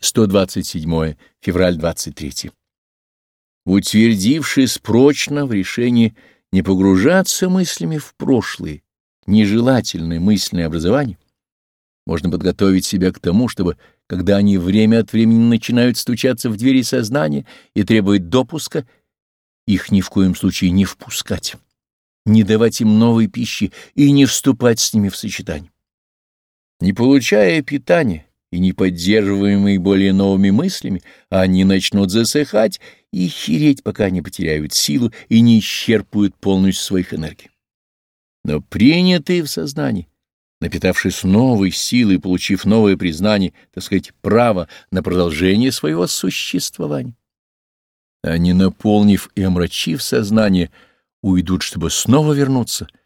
127 февраль 23. Утвердившись прочно в решении не погружаться мыслями в прошлые, нежелательные мысленные образования, можно подготовить себя к тому, чтобы, когда они время от времени начинают стучаться в двери сознания и требуют допуска, их ни в коем случае не впускать, не давать им новой пищи и не вступать с ними в сочетание. Не получая питания, и не поддерживаемые более новыми мыслями, они начнут засыхать и хереть, пока не потеряют силу и не исчерпают полностью своих энергий. Но принятые в сознании, напитавшись новой силой получив новое признание, так сказать, право на продолжение своего существования, они, наполнив и омрачив сознание, уйдут, чтобы снова вернуться —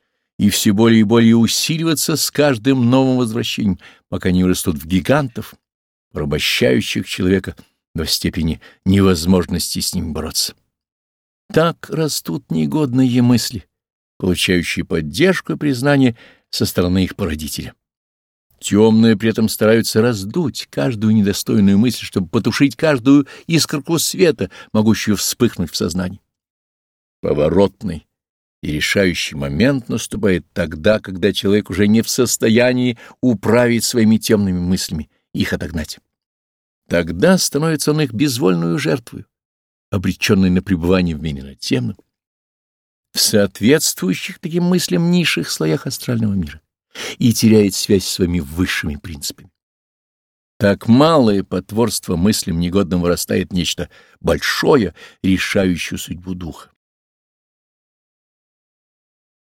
и все более и более усиливаться с каждым новым возвращением, пока не вырастут в гигантов, порабощающих человека до степени невозможности с ним бороться. Так растут негодные мысли, получающие поддержку и признание со стороны их породителя. Темные при этом стараются раздуть каждую недостойную мысль, чтобы потушить каждую искорку света, могущую вспыхнуть в сознании. Поворотный, и решающий момент наступает тогда, когда человек уже не в состоянии управить своими темными мыслями, их отогнать. Тогда становится он их безвольную жертвою, обреченной на пребывание в мире надтемном, в соответствующих таким мыслям низших слоях астрального мира и теряет связь с своими высшими принципами. Так малое потворство мыслям негодным вырастает нечто большое, решающее судьбу духа.